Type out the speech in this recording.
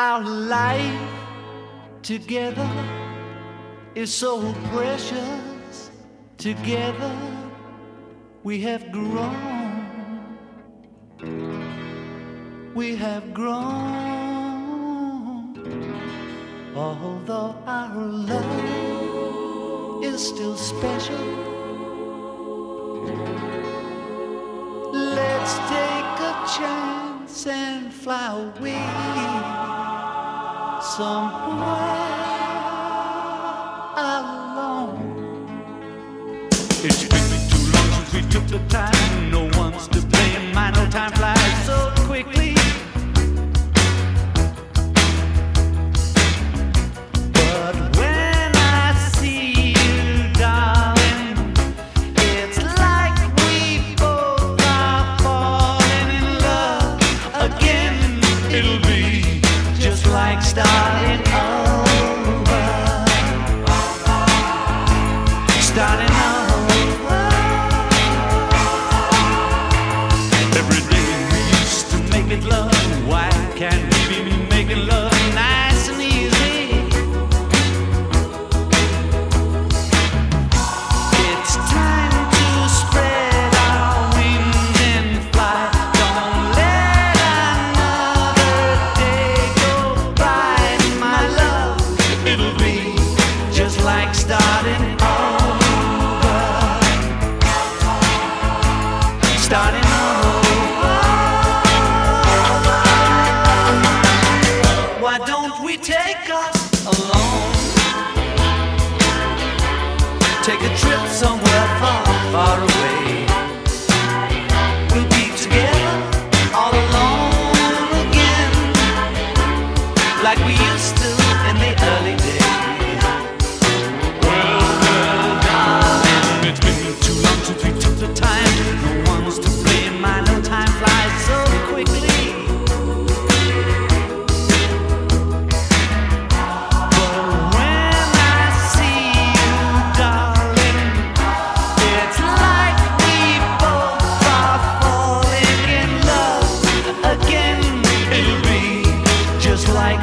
Our life together is so precious. Together we have grown. We have grown. Although our love is still special, let's take a chance and fly away somewhere. starting starting over. Why don't we take us alone? Take a trip somewhere far, far away. We'll be together all alone again, like we used to in the early days. Well, well, darling, it's been too long since we took the time.